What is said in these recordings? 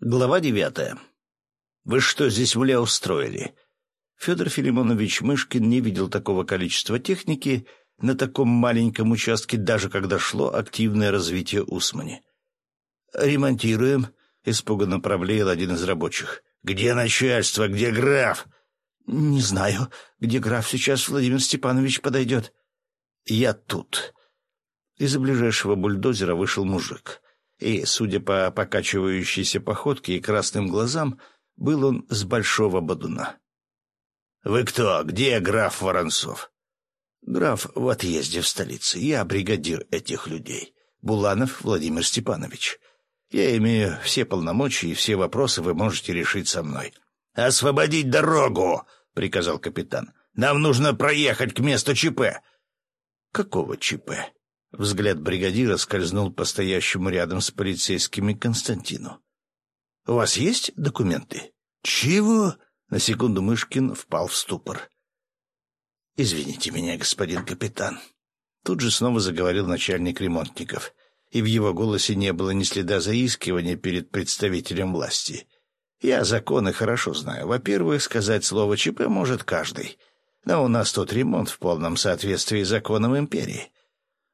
Глава девятая. «Вы что здесь в Ля устроили?» Федор Филимонович Мышкин не видел такого количества техники на таком маленьком участке, даже когда шло активное развитие Усмани. «Ремонтируем», — испуганно проблеял один из рабочих. «Где начальство? Где граф?» «Не знаю, где граф сейчас Владимир Степанович подойдет». «Я тут». Из-за ближайшего бульдозера вышел мужик и, судя по покачивающейся походке и красным глазам, был он с большого бодуна. «Вы кто? Где граф Воронцов?» «Граф в отъезде в столице. Я бригадир этих людей. Буланов Владимир Степанович. Я имею все полномочия, и все вопросы вы можете решить со мной». «Освободить дорогу!» — приказал капитан. «Нам нужно проехать к месту ЧП». «Какого ЧП?» Взгляд бригадира скользнул по стоящему рядом с полицейскими Константину. «У вас есть документы?» «Чего?» На секунду Мышкин впал в ступор. «Извините меня, господин капитан». Тут же снова заговорил начальник ремонтников, и в его голосе не было ни следа заискивания перед представителем власти. «Я законы хорошо знаю. Во-первых, сказать слово ЧП может каждый. Но у нас тут ремонт в полном соответствии с законом империи.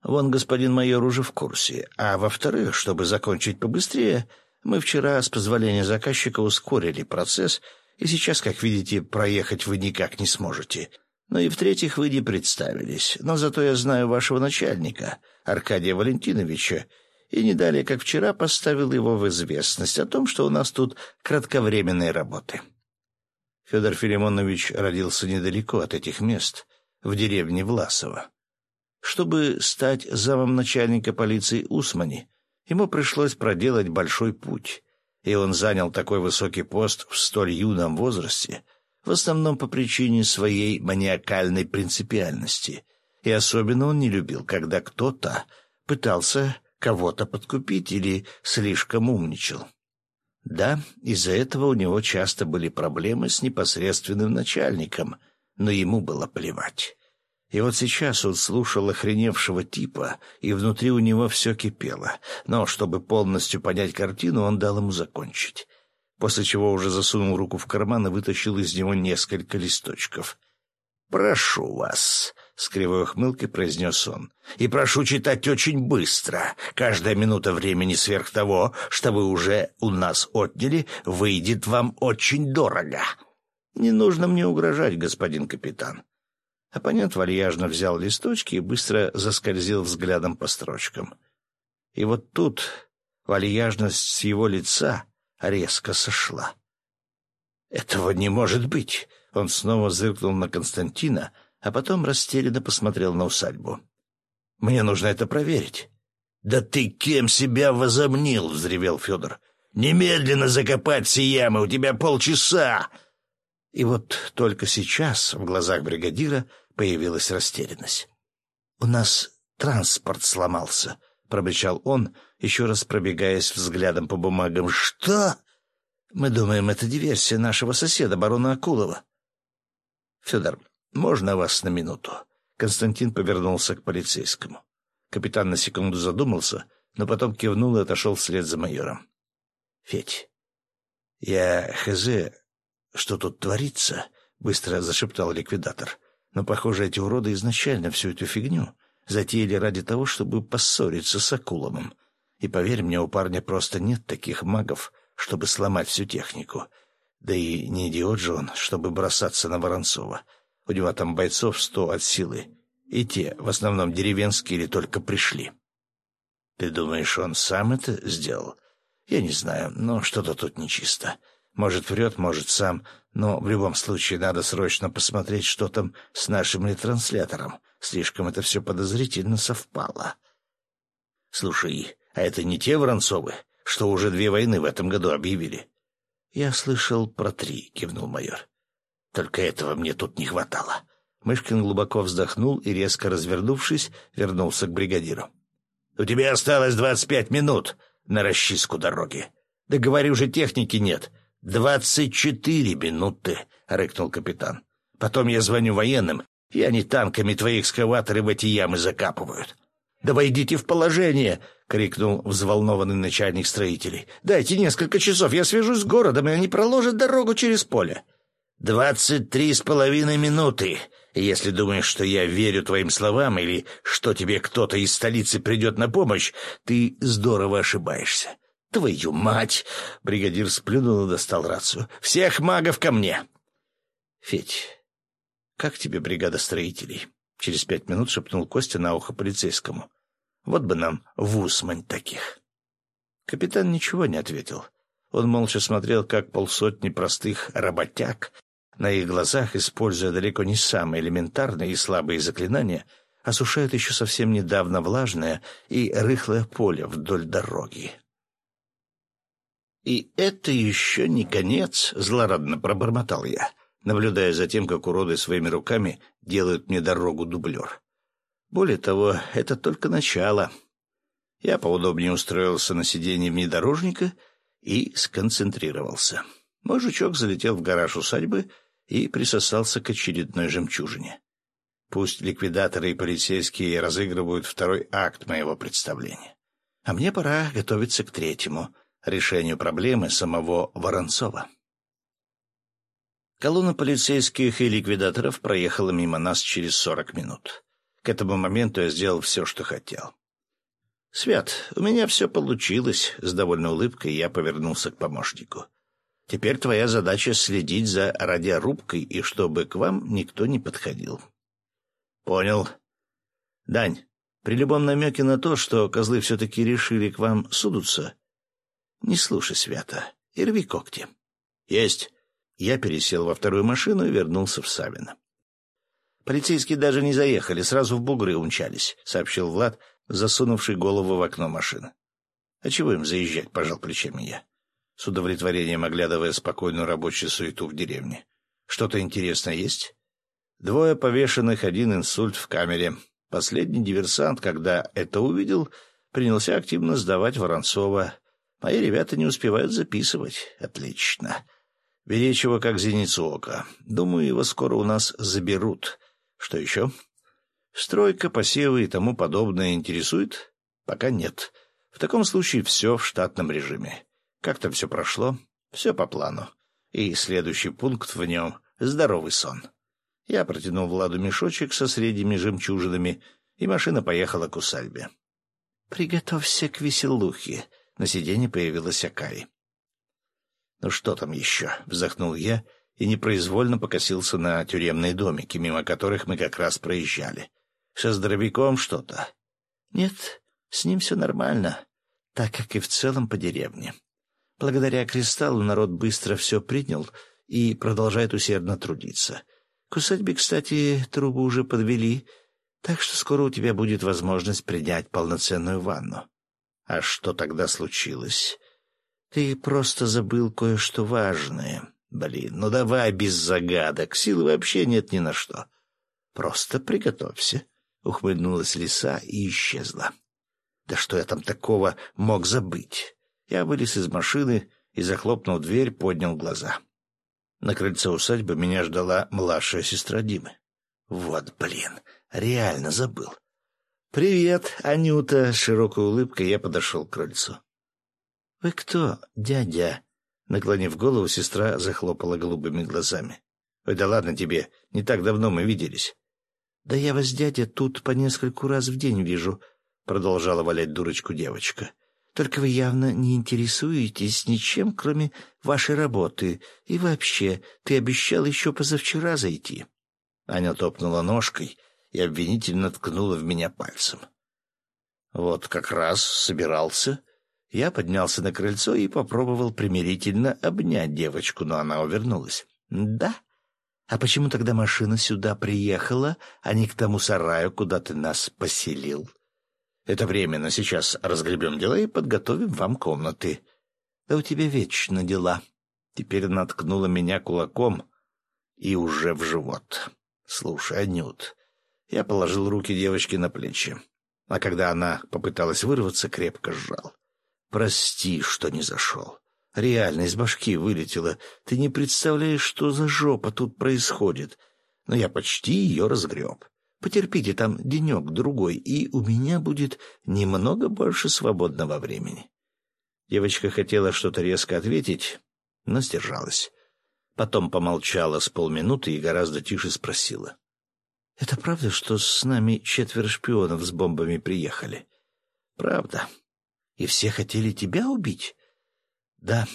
Вон господин майор уже в курсе. А во-вторых, чтобы закончить побыстрее, мы вчера, с позволения заказчика, ускорили процесс, и сейчас, как видите, проехать вы никак не сможете. Ну и в-третьих, вы не представились. Но зато я знаю вашего начальника, Аркадия Валентиновича, и не далее, как вчера, поставил его в известность о том, что у нас тут кратковременные работы. Федор Филимонович родился недалеко от этих мест, в деревне Власово. Чтобы стать замом начальника полиции Усмани, ему пришлось проделать большой путь, и он занял такой высокий пост в столь юном возрасте, в основном по причине своей маниакальной принципиальности, и особенно он не любил, когда кто-то пытался кого-то подкупить или слишком умничал. Да, из-за этого у него часто были проблемы с непосредственным начальником, но ему было плевать. И вот сейчас он слушал охреневшего типа, и внутри у него все кипело. Но, чтобы полностью понять картину, он дал ему закончить. После чего уже засунул руку в карман и вытащил из него несколько листочков. «Прошу вас», — с кривой ухмылкой произнес он, — «и прошу читать очень быстро. Каждая минута времени сверх того, что вы уже у нас отняли, выйдет вам очень дорого». «Не нужно мне угрожать, господин капитан. Оппонент вальяжно взял листочки и быстро заскользил взглядом по строчкам. И вот тут вальяжность с его лица резко сошла. «Этого не может быть!» Он снова зыркнул на Константина, а потом растерянно посмотрел на усадьбу. «Мне нужно это проверить». «Да ты кем себя возомнил?» — взревел Федор. «Немедленно закопать все ямы, у тебя полчаса!» И вот только сейчас в глазах бригадира появилась растерянность. «У нас транспорт сломался», — пробычал он, еще раз пробегаясь взглядом по бумагам. «Что?» «Мы думаем, это диверсия нашего соседа, барона Акулова». «Федор, можно вас на минуту?» Константин повернулся к полицейскому. Капитан на секунду задумался, но потом кивнул и отошел вслед за майором. «Федь, я хз, что тут творится?» — быстро зашептал ликвидатор. Но, похоже, эти уроды изначально всю эту фигню затеяли ради того, чтобы поссориться с Акуловым. И поверь мне, у парня просто нет таких магов, чтобы сломать всю технику. Да и не идиот же он, чтобы бросаться на Воронцова. У него там бойцов сто от силы. И те, в основном деревенские, или только пришли. Ты думаешь, он сам это сделал? Я не знаю, но что-то тут нечисто. Может, врет, может, сам, но в любом случае надо срочно посмотреть, что там с нашим ретранслятором. Слишком это все подозрительно совпало. Слушай, а это не те Воронцовы, что уже две войны в этом году объявили? Я слышал про три, кивнул майор. Только этого мне тут не хватало. Мышкин глубоко вздохнул и, резко развернувшись, вернулся к бригадиру. — У тебя осталось двадцать пять минут на расчистку дороги. Да говорю же, техники нет. — «Двадцать четыре минуты», — рыкнул капитан. «Потом я звоню военным, и они танками твои экскаваторы в эти ямы закапывают». «Да войдите в положение!» — крикнул взволнованный начальник строителей. «Дайте несколько часов, я свяжусь с городом, и они проложат дорогу через поле». «Двадцать три с половиной минуты. Если думаешь, что я верю твоим словам или что тебе кто-то из столицы придет на помощь, ты здорово ошибаешься. Твою мать!» — бригадир сплюнул и достал рацию. «Всех магов ко мне!» «Федь, как тебе бригада строителей?» Через пять минут шепнул Костя на ухо полицейскому. «Вот бы нам в Усмань таких!» Капитан ничего не ответил. Он молча смотрел, как полсотни простых работяг на их глазах, используя далеко не самые элементарные и слабые заклинания, осушают еще совсем недавно влажное и рыхлое поле вдоль дороги. «И это еще не конец», — злорадно пробормотал я, наблюдая за тем, как уроды своими руками делают мне дорогу дублер. Более того, это только начало. Я поудобнее устроился на сиденье внедорожника и сконцентрировался. Мой жучок залетел в гараж усадьбы и присосался к очередной жемчужине. Пусть ликвидаторы и полицейские разыгрывают второй акт моего представления. А мне пора готовиться к третьему — решению проблемы самого Воронцова. Колонна полицейских и ликвидаторов проехала мимо нас через сорок минут. К этому моменту я сделал все, что хотел. «Свят, у меня все получилось», — с довольной улыбкой я повернулся к помощнику. Теперь твоя задача следить за радиорубкой и чтобы к вам никто не подходил. Понял. Дань, при любом намеке на то, что козлы все-таки решили к вам судуться, не слушай свято и рви когти. Есть. Я пересел во вторую машину и вернулся в Савино. Полицейские даже не заехали, сразу в бугры умчались, — сообщил Влад, засунувший голову в окно машины. — А чего им заезжать, — пожал плечами я с удовлетворением оглядывая спокойную рабочую суету в деревне. «Что-то интересное есть?» Двое повешенных, один инсульт в камере. Последний диверсант, когда это увидел, принялся активно сдавать Воронцова. Мои ребята не успевают записывать. Отлично. Его как зеницу ока. Думаю, его скоро у нас заберут. Что еще? Стройка, посевы и тому подобное интересует? Пока нет. В таком случае все в штатном режиме. Как там все прошло? Все по плану. И следующий пункт в нем — здоровый сон. Я протянул Владу мешочек со средними жемчужинами, и машина поехала к усадьбе. «Приготовься к веселухе», — на сиденье появилась Акаи. «Ну что там еще?» — вздохнул я и непроизвольно покосился на тюремные домики, мимо которых мы как раз проезжали. «Со здоровяком что-то?» «Нет, с ним все нормально, так как и в целом по деревне. Благодаря кристаллу народ быстро все принял и продолжает усердно трудиться. К усадьбе, кстати, трубы уже подвели, так что скоро у тебя будет возможность принять полноценную ванну. А что тогда случилось? Ты просто забыл кое-что важное. Блин, ну давай без загадок, силы вообще нет ни на что. Просто приготовься. Ухмыльнулась лиса и исчезла. Да что я там такого мог забыть? Я вылез из машины и, захлопнув дверь, поднял глаза. На крыльце усадьбы меня ждала младшая сестра Димы. Вот, блин, реально забыл. «Привет, Анюта!» — широкой улыбкой я подошел к крыльцу. «Вы кто, дядя?» Наклонив голову, сестра захлопала голубыми глазами. «Ой, да ладно тебе, не так давно мы виделись». «Да я вас, дядя, тут по нескольку раз в день вижу», — продолжала валять дурочку девочка. Только вы явно не интересуетесь ничем, кроме вашей работы. И вообще, ты обещал еще позавчера зайти». Аня топнула ножкой и обвинительно ткнула в меня пальцем. «Вот как раз собирался». Я поднялся на крыльцо и попробовал примирительно обнять девочку, но она увернулась. «Да? А почему тогда машина сюда приехала, а не к тому сараю, куда ты нас поселил?» Это временно. Сейчас разгребем дела и подготовим вам комнаты. Да у тебя вечно дела. Теперь наткнула меня кулаком и уже в живот. Слушай, Анют, я положил руки девочки на плечи, а когда она попыталась вырваться, крепко сжал. Прости, что не зашел. Реально из башки вылетело. Ты не представляешь, что за жопа тут происходит. Но я почти ее разгреб. Потерпите там денек-другой, и у меня будет немного больше свободного времени». Девочка хотела что-то резко ответить, но сдержалась. Потом помолчала с полминуты и гораздо тише спросила. — Это правда, что с нами четверо шпионов с бомбами приехали? — Правда. И все хотели тебя убить? — Да.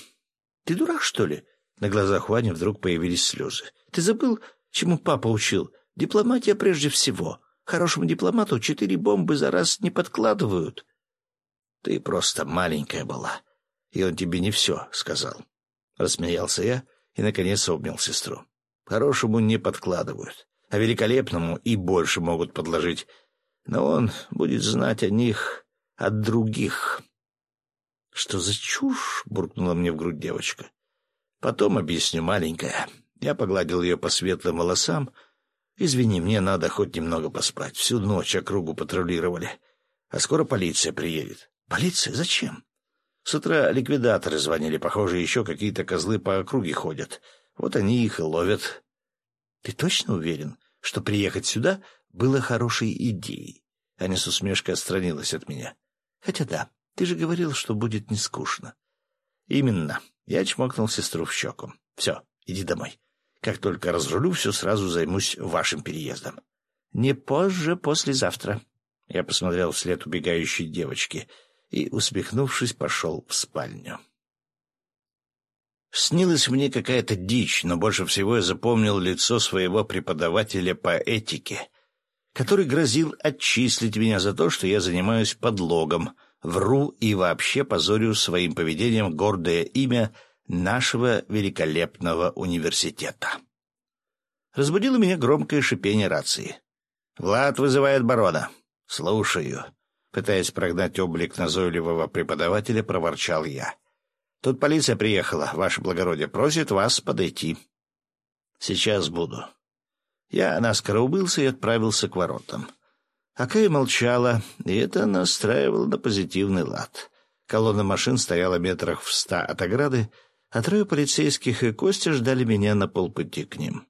Ты дурак, что ли? На глазах Вани вдруг появились слезы. — Ты забыл, чему папа учил? Дипломатия прежде всего. Хорошему дипломату четыре бомбы за раз не подкладывают. — Ты просто маленькая была, и он тебе не все сказал. Рассмеялся я и, наконец, обнял сестру. Хорошему не подкладывают, а великолепному и больше могут подложить. Но он будет знать о них от других. — Что за чушь? — буркнула мне в грудь девочка. — Потом объясню, маленькая. Я погладил ее по светлым волосам. Извини, мне надо хоть немного поспать. Всю ночь округу патрулировали. А скоро полиция приедет. — Полиция? Зачем? С утра ликвидаторы звонили, похоже, еще какие-то козлы по округе ходят. Вот они их и ловят. Ты точно уверен, что приехать сюда было хорошей идеей? Аня с усмешкой отстранилась от меня. Хотя да, ты же говорил, что будет не скучно. Именно. Я чмокнул сестру в щеку. Все, иди домой. Как только разрулю, все сразу займусь вашим переездом. Не позже, послезавтра. Я посмотрел вслед убегающей девочки — и, усмехнувшись, пошел в спальню. Снилась мне какая-то дичь, но больше всего я запомнил лицо своего преподавателя по этике, который грозил отчислить меня за то, что я занимаюсь подлогом, вру и вообще позорю своим поведением гордое имя нашего великолепного университета. Разбудило меня громкое шипение рации. «Влад вызывает барона». «Слушаю». Пытаясь прогнать облик назойливого преподавателя, проворчал я. «Тут полиция приехала, ваше благородие, просит вас подойти». «Сейчас буду». Я наскоро убылся и отправился к воротам. Акая молчала, и это настраивало на позитивный лад. Колонна машин стояла метрах в ста от ограды, а трое полицейских и Костя ждали меня на полпути к ним.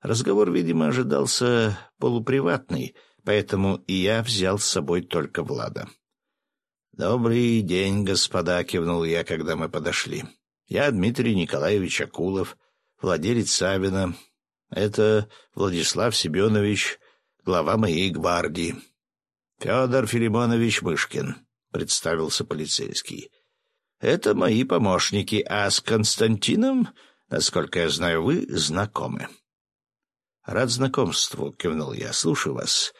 Разговор, видимо, ожидался полуприватный — поэтому и я взял с собой только Влада. «Добрый день, господа», — кивнул я, когда мы подошли. «Я Дмитрий Николаевич Акулов, владелец Савина. Это Владислав Семенович, глава моей гвардии. Федор Филимонович Мышкин», — представился полицейский. «Это мои помощники, а с Константином, насколько я знаю, вы знакомы». «Рад знакомству», — кивнул я. «Слушаю вас».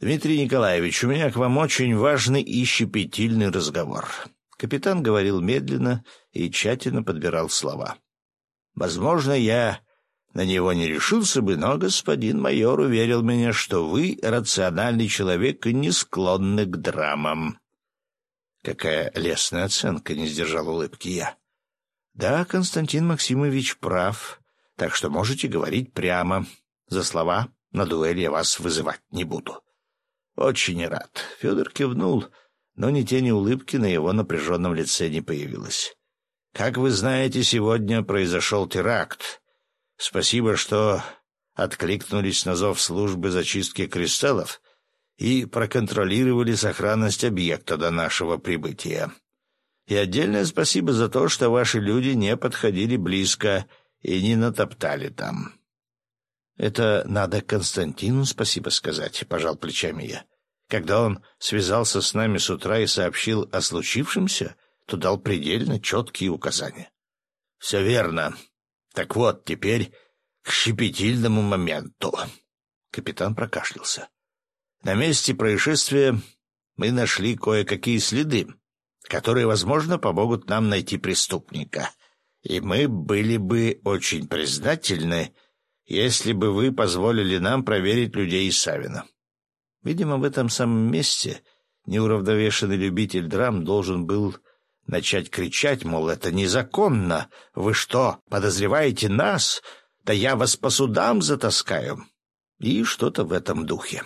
«Дмитрий Николаевич, у меня к вам очень важный и щепетильный разговор». Капитан говорил медленно и тщательно подбирал слова. «Возможно, я на него не решился бы, но господин майор уверил меня, что вы рациональный человек и не склонны к драмам». Какая лестная оценка, не сдержал улыбки я. «Да, Константин Максимович прав, так что можете говорить прямо. За слова на дуэль я вас вызывать не буду». «Очень рад». Федор кивнул, но ни тени улыбки на его напряженном лице не появилось. «Как вы знаете, сегодня произошел теракт. Спасибо, что откликнулись на зов службы зачистки кристаллов и проконтролировали сохранность объекта до нашего прибытия. И отдельное спасибо за то, что ваши люди не подходили близко и не натоптали там. Это надо Константину спасибо сказать, — пожал плечами я. Когда он связался с нами с утра и сообщил о случившемся, то дал предельно четкие указания. — Все верно. Так вот, теперь к щепетильному моменту. Капитан прокашлялся. На месте происшествия мы нашли кое-какие следы, которые, возможно, помогут нам найти преступника. И мы были бы очень признательны, если бы вы позволили нам проверить людей из Савина. Видимо, в этом самом месте неуравновешенный любитель драм должен был начать кричать, мол, это незаконно. Вы что, подозреваете нас? Да я вас по судам затаскаю. И что-то в этом духе.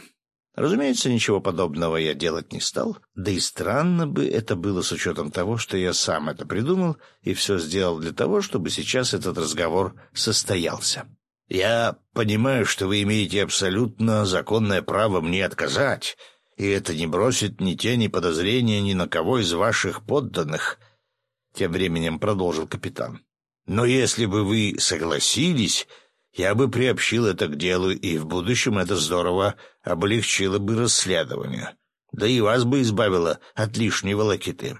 Разумеется, ничего подобного я делать не стал, да и странно бы это было с учетом того, что я сам это придумал и все сделал для того, чтобы сейчас этот разговор состоялся. «Я понимаю, что вы имеете абсолютно законное право мне отказать, и это не бросит ни тени подозрения ни на кого из ваших подданных», — тем временем продолжил капитан. «Но если бы вы согласились, я бы приобщил это к делу, и в будущем это здорово облегчило бы расследование, да и вас бы избавило от лишней волокиты,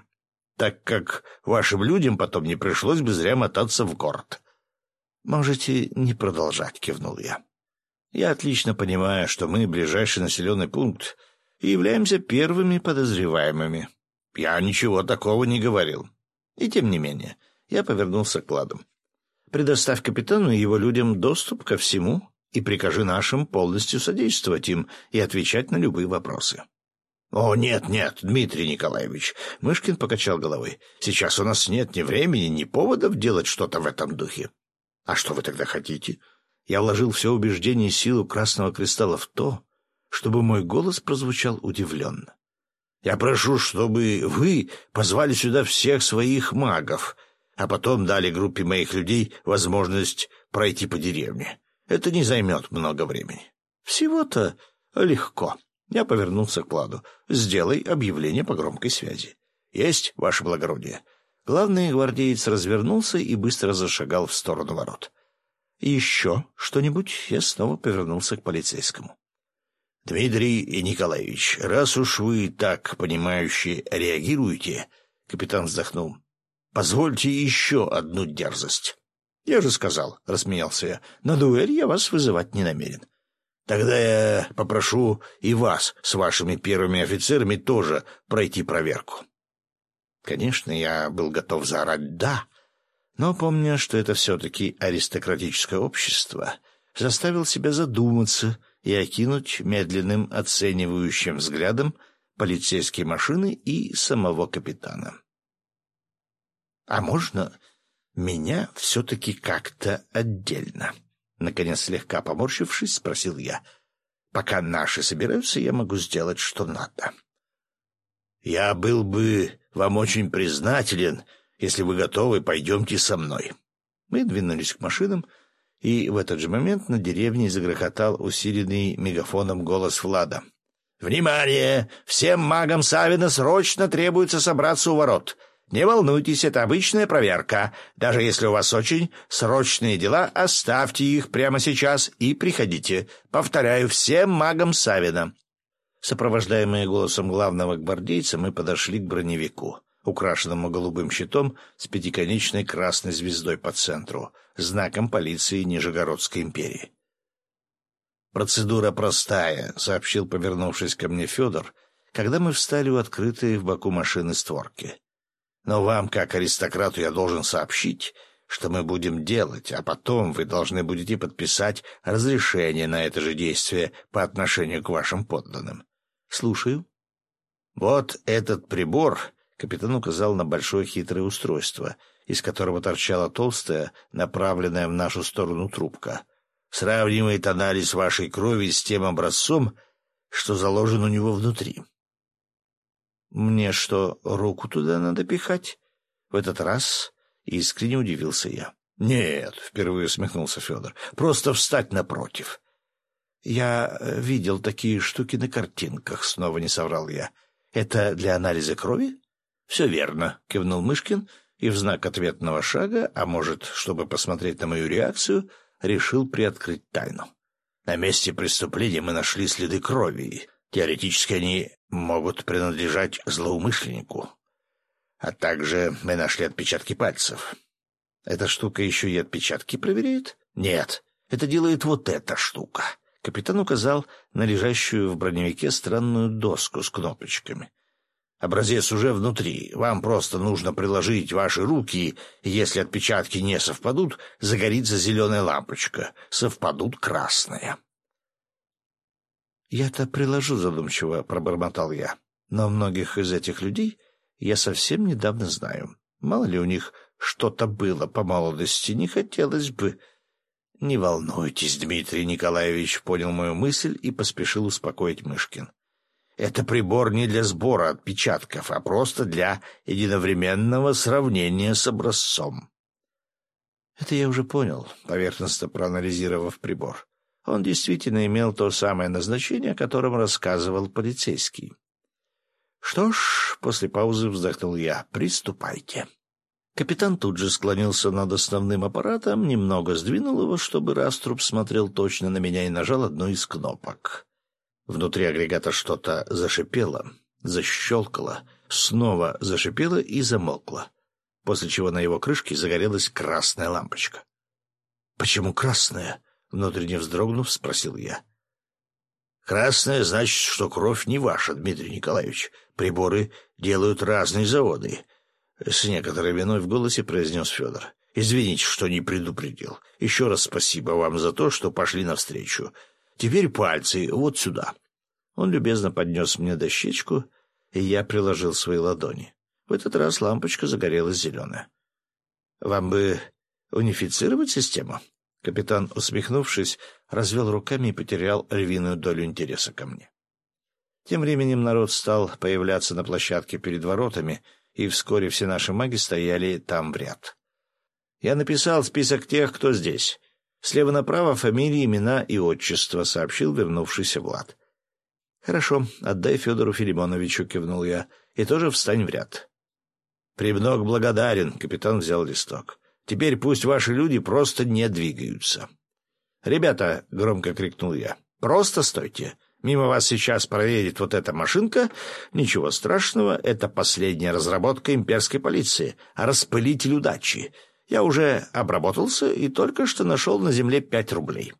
так как вашим людям потом не пришлось бы зря мотаться в город». «Можете не продолжать», — кивнул я. «Я отлично понимаю, что мы ближайший населенный пункт и являемся первыми подозреваемыми. Я ничего такого не говорил. И тем не менее, я повернулся к ладу. Предоставь капитану и его людям доступ ко всему и прикажи нашим полностью содействовать им и отвечать на любые вопросы. — О, нет, нет, Дмитрий Николаевич, — Мышкин покачал головой, — сейчас у нас нет ни времени, ни поводов делать что-то в этом духе. — А что вы тогда хотите? Я вложил все убеждение и силу Красного Кристалла в то, чтобы мой голос прозвучал удивленно. Я прошу, чтобы вы позвали сюда всех своих магов, а потом дали группе моих людей возможность пройти по деревне. Это не займет много времени. Всего-то легко. Я повернулся к Пладу. Сделай объявление по громкой связи. Есть, ваше благородие. Главный гвардеец развернулся и быстро зашагал в сторону ворот. Еще что-нибудь я снова повернулся к полицейскому. «Дмитрий Николаевич, раз уж вы так понимающе реагируете...» — капитан вздохнул. «Позвольте еще одну дерзость». «Я же сказал», — рассмеялся я, — «на дуэль я вас вызывать не намерен». «Тогда я попрошу и вас с вашими первыми офицерами тоже пройти проверку». Конечно, я был готов заорать «да», но, помня, что это все-таки аристократическое общество, заставил себя задуматься — и окинуть медленным оценивающим взглядом полицейские машины и самого капитана. «А можно меня все-таки как-то отдельно?» Наконец, слегка поморщившись, спросил я. «Пока наши собираются, я могу сделать, что надо». «Я был бы вам очень признателен, если вы готовы, пойдемте со мной». Мы двинулись к машинам, и в этот же момент на деревне загрохотал усиленный мегафоном голос Влада. «Внимание! Всем магам Савина срочно требуется собраться у ворот. Не волнуйтесь, это обычная проверка. Даже если у вас очень срочные дела, оставьте их прямо сейчас и приходите. Повторяю, всем магам Савина». Сопровождаемые голосом главного гвардейца, мы подошли к броневику украшенному голубым щитом с пятиконечной красной звездой по центру, знаком полиции Нижегородской империи. «Процедура простая», — сообщил, повернувшись ко мне Федор, когда мы встали у открытой в боку машины створки. «Но вам, как аристократу, я должен сообщить, что мы будем делать, а потом вы должны будете подписать разрешение на это же действие по отношению к вашим подданным. Слушаю». «Вот этот прибор Капитан указал на большое хитрое устройство, из которого торчала толстая, направленная в нашу сторону трубка. Сравнивает анализ вашей крови с тем образцом, что заложен у него внутри. «Мне что, руку туда надо пихать?» В этот раз искренне удивился я. «Нет», — впервые усмехнулся Федор, — «просто встать напротив». «Я видел такие штуки на картинках», — снова не соврал я. «Это для анализа крови?» «Все верно», — кивнул Мышкин и в знак ответного шага, а может, чтобы посмотреть на мою реакцию, решил приоткрыть тайну. На месте преступления мы нашли следы крови. Теоретически они могут принадлежать злоумышленнику. А также мы нашли отпечатки пальцев. Эта штука еще и отпечатки проверяет? Нет, это делает вот эта штука. Капитан указал на лежащую в броневике странную доску с кнопочками. Образец уже внутри. Вам просто нужно приложить ваши руки, и если отпечатки не совпадут, загорится зеленая лампочка. Совпадут красная. «Я-то приложу задумчиво», — пробормотал я. «Но многих из этих людей я совсем недавно знаю. Мало ли у них что-то было по молодости, не хотелось бы...» «Не волнуйтесь, Дмитрий Николаевич», — понял мою мысль и поспешил успокоить Мышкин. Это прибор не для сбора отпечатков, а просто для единовременного сравнения с образцом. Это я уже понял, поверхностно проанализировав прибор. Он действительно имел то самое назначение, о котором рассказывал полицейский. «Что ж», — после паузы вздохнул я, — «приступайте». Капитан тут же склонился над основным аппаратом, немного сдвинул его, чтобы раструб смотрел точно на меня и нажал одну из кнопок. Внутри агрегата что-то зашипело, защелкало, снова зашипело и замолкло, после чего на его крышке загорелась красная лампочка. «Почему красная?» — внутренне вздрогнув, спросил я. «Красная значит, что кровь не ваша, Дмитрий Николаевич. Приборы делают разные заводы. С некоторой виной в голосе произнес Федор. «Извините, что не предупредил. Еще раз спасибо вам за то, что пошли навстречу. Теперь пальцы вот сюда». Он любезно поднес мне дощечку, и я приложил свои ладони. В этот раз лампочка загорелась зеленая. «Вам бы унифицировать систему?» Капитан, усмехнувшись, развел руками и потерял львиную долю интереса ко мне. Тем временем народ стал появляться на площадке перед воротами — и вскоре все наши маги стояли там в ряд. Я написал список тех, кто здесь. Слева направо фамилии, имена и отчество, сообщил вернувшийся Влад. Хорошо, отдай Федору Филимоновичу, кивнул я, и тоже встань в ряд. Премног благодарен, капитан взял листок. Теперь пусть ваши люди просто не двигаются. Ребята, громко крикнул я, просто стойте. Мимо вас сейчас проедет вот эта машинка. Ничего страшного, это последняя разработка имперской полиции. Распылитель удачи. Я уже обработался и только что нашел на земле пять рублей.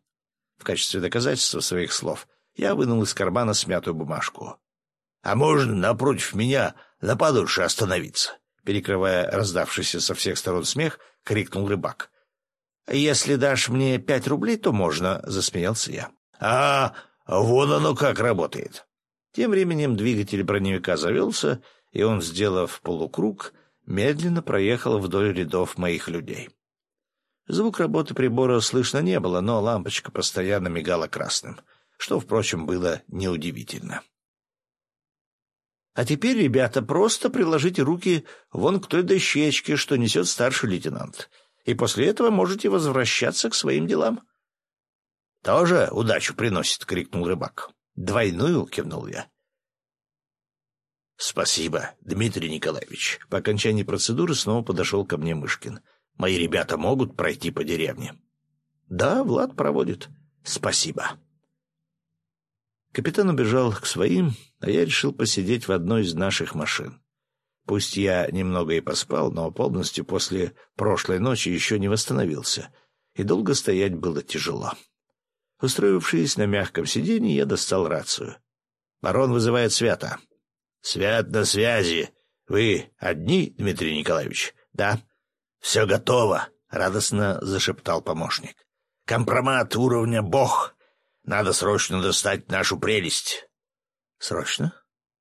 В качестве доказательства своих слов я вынул из кармана смятую бумажку. — А можно напротив меня на подольше остановиться? Перекрывая раздавшийся со всех сторон смех, крикнул рыбак. — Если дашь мне пять рублей, то можно, — засмеялся я. — А, Вон оно как работает. Тем временем двигатель броневика завелся, и он, сделав полукруг, медленно проехал вдоль рядов моих людей. Звук работы прибора слышно не было, но лампочка постоянно мигала красным, что, впрочем, было неудивительно. А теперь, ребята, просто приложите руки вон к той дощечке, что несет старший лейтенант, и после этого можете возвращаться к своим делам. — Тоже удачу приносит, — крикнул рыбак. — Двойную, — кивнул я. — Спасибо, Дмитрий Николаевич. По окончании процедуры снова подошел ко мне Мышкин. — Мои ребята могут пройти по деревне? — Да, Влад проводит. — Спасибо. Капитан убежал к своим, а я решил посидеть в одной из наших машин. Пусть я немного и поспал, но полностью после прошлой ночи еще не восстановился, и долго стоять было тяжело. Устроившись на мягком сиденье, я достал рацию. «Барон вызывает Свята». «Свят на связи. Вы одни, Дмитрий Николаевич?» «Да». «Все готово», — радостно зашептал помощник. «Компромат уровня «Бог». Надо срочно достать нашу прелесть». «Срочно?»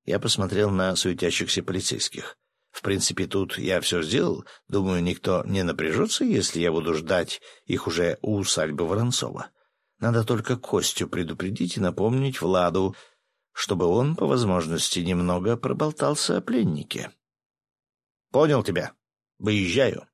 Я посмотрел на суетящихся полицейских. В принципе, тут я все сделал. Думаю, никто не напряжется, если я буду ждать их уже у усадьбы Воронцова. Надо только Костю предупредить и напомнить Владу, чтобы он, по возможности, немного проболтался о пленнике. — Понял тебя. Выезжаю.